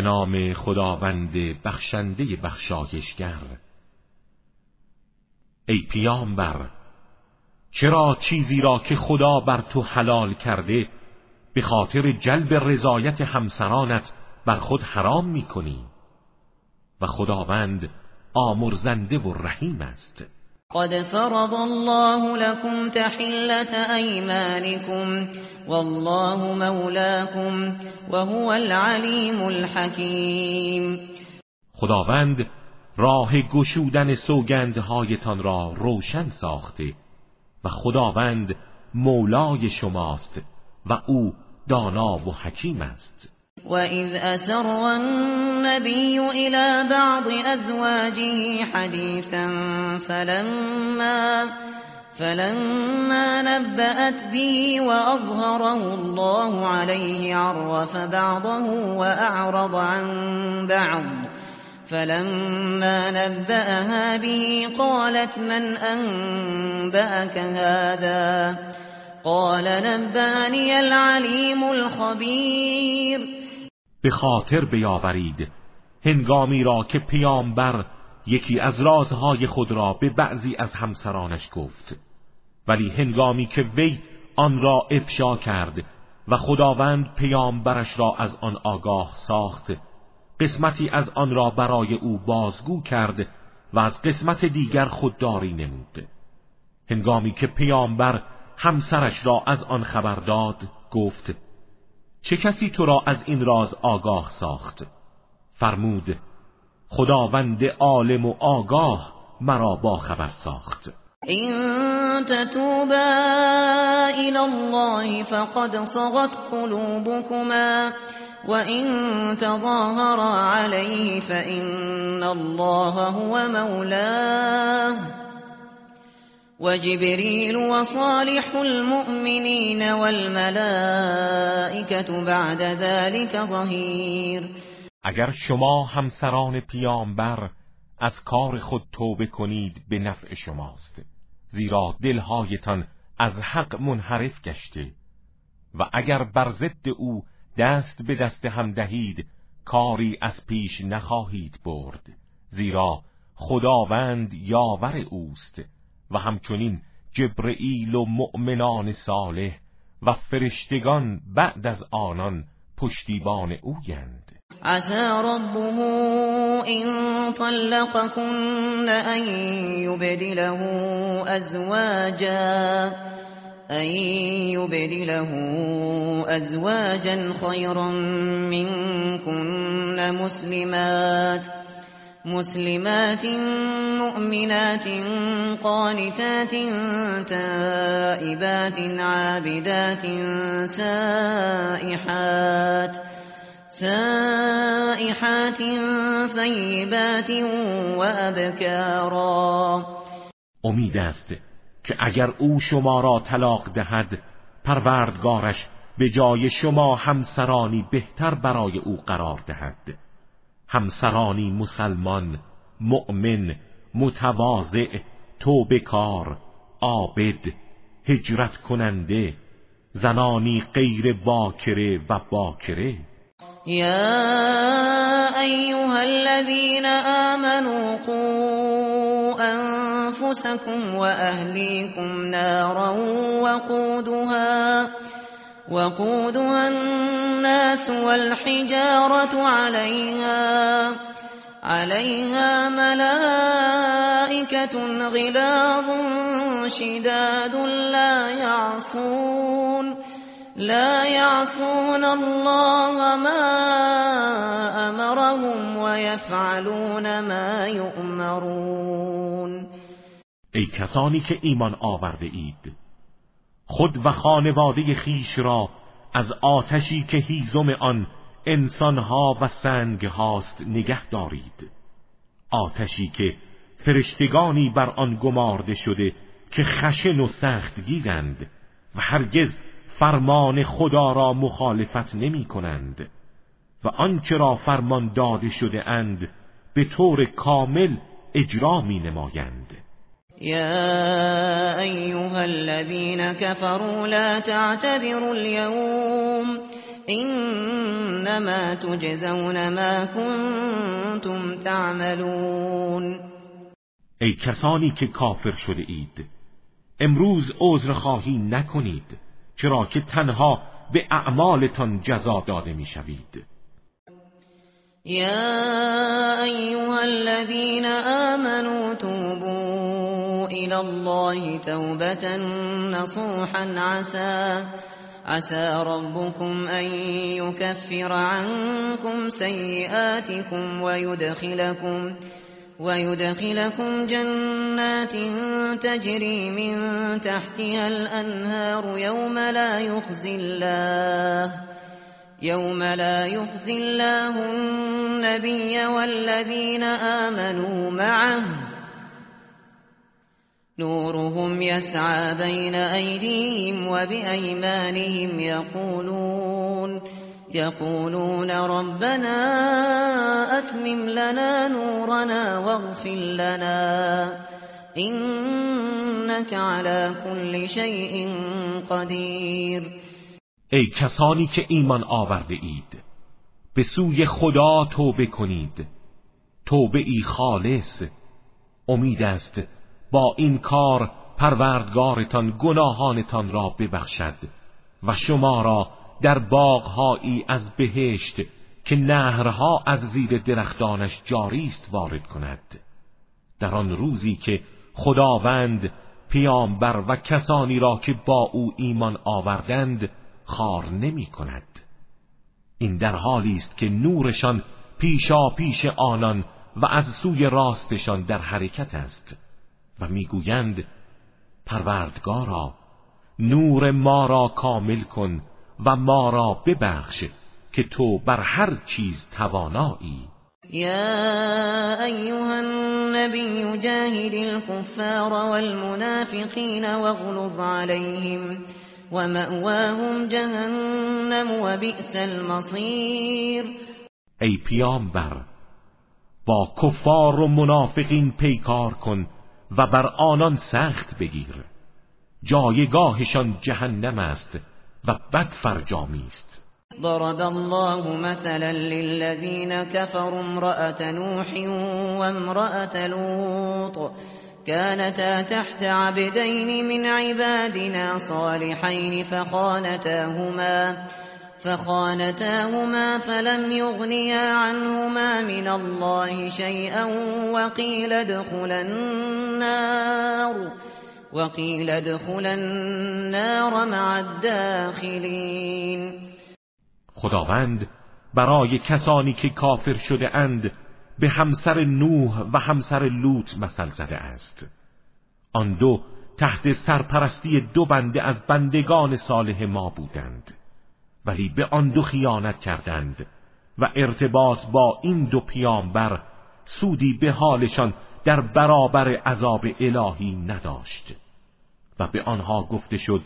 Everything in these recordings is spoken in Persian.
به نام خداوند بخشنده بخشایشگر. ای پیامبر چرا چیزی را که خدا بر تو حلال کرده به خاطر جلب رضایت همسرانت بر خود حرام می کنی و خداوند آمرزنده و رحیم است. قد فرض الله لكم تحلة أيمانكم والله مولاكم وهو العليم الحكيم. خداوند راه گشودن سوگندهایتان را روشن ساخته و خداوند مولای شماست و او دانا و حکیم است. وَإِذْ أَسَرَّ النَّبِيُّ إِلَى بَعْضِ أَزْوَاجِهِ حَدِيثًا فَلَمَّا فَلَمَّا نَبَّأَتْ بِهِ وَأَظْهَرَهُ اللَّهُ عَلَيْهِ عَرَّفَ بَعْضَهُ وَأَعْرَضَ عَن بَعْضٍ فَلَمَّا نَبَّأَهَا بِهِ قَالَتْ مَنْ أَنبَأَكَ هَذَا قال نبأني العليم الخبير به خاطر بیاورید. هنگامی را که پیامبر یکی از رازهای خود را به بعضی از همسرانش گفت. ولی هنگامی که وی آن را افشا کرد و خداوند پیامبرش را از آن آگاه ساخت قسمتی از آن را برای او بازگو کرد و از قسمت دیگر خودداری نمود. هنگامی که پیامبر همسرش را از آن خبر داد گفت چه کسی تو را از این راز آگاه ساخت؟ فرمود خداوند عالم و آگاه مرا با خبر ساخت. این تتوبا الى الله فقد صغت قلوبكما وإن تظاهرا عليه فإن الله هو مولاه. وجبريل وصالح المؤمنين والملائكة بعد ذلك ظهیر اگر شما همسران پیامبر از کار خود توبه کنید به نفع شماست. زیرا دلهایتان از حق منحرف گشته. و اگر بر ضد او دست به دست هم دهید کاری از پیش نخواهید برد. زیرا خداوند یاور اوست. و همچنین جبرئیل و مؤمنان صالح و فرشتگان بعد از آنان پشتیبان اویند. عسى ربه إن طلقكن أن يبدله أزواجا أن يبدله أزواجا خيرا منكن مسلمات. مسلمات مؤمنات قانتات تائبات عابدات سائحات سائحات ثيبات وابکارا امید است که اگر او شما را طلاق دهد پروردگارش به جای شما همسرانی بهتر برای او قرار دهد. همسرانی مسلمان مؤمن متواضع توبکار عابد هجرت کننده زنانی غیر باکره و باکره. یا ایها الذین آمنوا قوا انفسكم واهلیكم نارا وقودها وقودها الناس والحجارة عليها عليها ملائكة غلاظ شداد لا يعصون لا يعصون الله ما أمرهم ويفعلون ما يؤمرون. ای کسانی که ایمان آورده اید خود و خانواده خیش را از آتشی که هیزم آن انسانها و سنگ هاست نگه دارید. آتشی که فرشتگانی بر آن گمارده شده که خشن و سخت گیرند و هرگز فرمان خدا را مخالفت نمی کنند و آنچه را فرمان داده شده اند به طور کامل اجرا می نمایند. یا ایها الذين كفروا لا تعتذروا اليوم انما تجزون ما كنتم تعملون. ای کسانی که کافر شده اید امروز عذر خواهی نکنید چرا که تنها به اعمالتان جزا داده می‌شوید. یا ایها الذين آمنوا توبوا إلى الله توبة نصوحا عسى عسى ربكم أن يكفر عنكم سيئاتكم ويدخلكم ويدخلكم جنات تجري من تحتها الأنهار يوم لا يخزي الله يوم لا يخزي الله النبي والذين آمنوا معه. نورهم يسعى بين أيديهم وبأيمانهم يقولون يقولون ربنا اتمم لنا نورنا واغفر لنا انك على كل شيء قدیر ای کسانی که ایمان آورده اید به سوی خدا توبه کنید. توبه ای خالص امید است با این کار پروردگارتان گناهانتان را ببخشد و شما را در باغهایی از بهشت که نهرها از زیر درختانش جاری است وارد کند. در آن روزی که خداوند پیامبر و کسانی را که با او ایمان آوردند خار نمی کند. این در حالی است که نورشان پیشا پیش آنان و از سوی راستشان در حرکت است. و می‌گویند پروردگارا نور ما را کامل کن و ما را ببخش که تو بر هر چیز توانایی. یا ایها النبی جاهد الكفار والمنافقین واغلظ عليهم ومأواهم جهنم وبئس المصیر. ای پیامبر با کفار و منافقین پیکار کن و بر آنان سخت بگیر. جایگاهشان جهنم است و بد فرجامی است. ضرب الله مثلا للذين كفروا امرأة نوح وامرأة لوط. كانتا تحت عبدين من عبادنا صالحين فخانتاهما فخانتاهما. فلم يغنيا عنهما من الله شيئا وقيل ادخلا النار وقیل ادخل النار مع الداخلین خداوند برای کسانی که کافر شده اند به همسر نوح و همسر لوط مثل زده است. آن دو تحت سرپرستی دو بنده از بندگان صالح ما بودند. ولی به آن دو خیانت کردند و ارتباط با این دو پیامبر سودی به حالشان در برابر عذاب الهی نداشت و به آنها گفته شد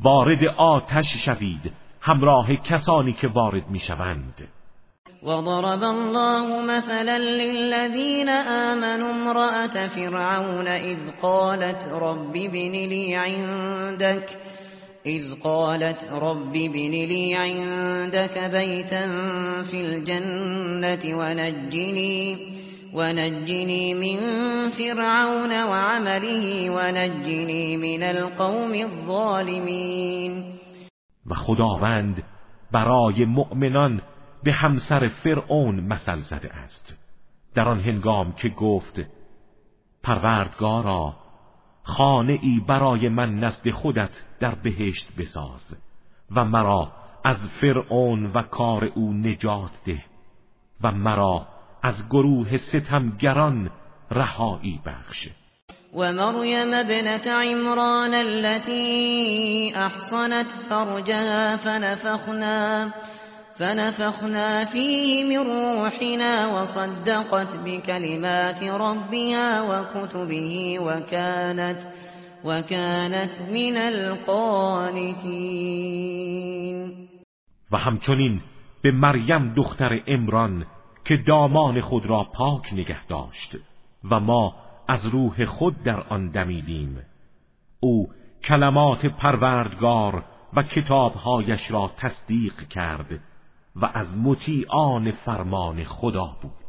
وارد آتش شوید همراه کسانی که وارد می‌شوند. وضرب الله مثلا للذين آمنوا امرأة فرعون إذ قالت رب بن لي عندك إذ قالت رب بن لي عندك بيتا في الجنة ونجني ونجني من فرعون وعمله ونجني من القوم الظالمين. و خداوند برای مؤمنان به همسر فرعون مثل زده است. در آن هنگام که گفت پروردگارا خانه ای برای من نزد خودت در بهشت بساز و مرا از فرعون و کار او نجات ده و مرا از گروه ستمگران رهایی بخش. و مریم ابنت عمران التي احصنت فرجها فنفخنا فنفخنا فيه من روحنا وصدقت بكلمات ربها وكتبه وكانت وكانت من القانتين. و همچنین به مریم دختر امران که دامان خود را پاک نگه داشت و ما از روح خود در آن دمیدیم. او کلمات پروردگار و کتابهایش را تصدیق کرد و از مطیعان فرمان خدا بود.